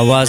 आवाज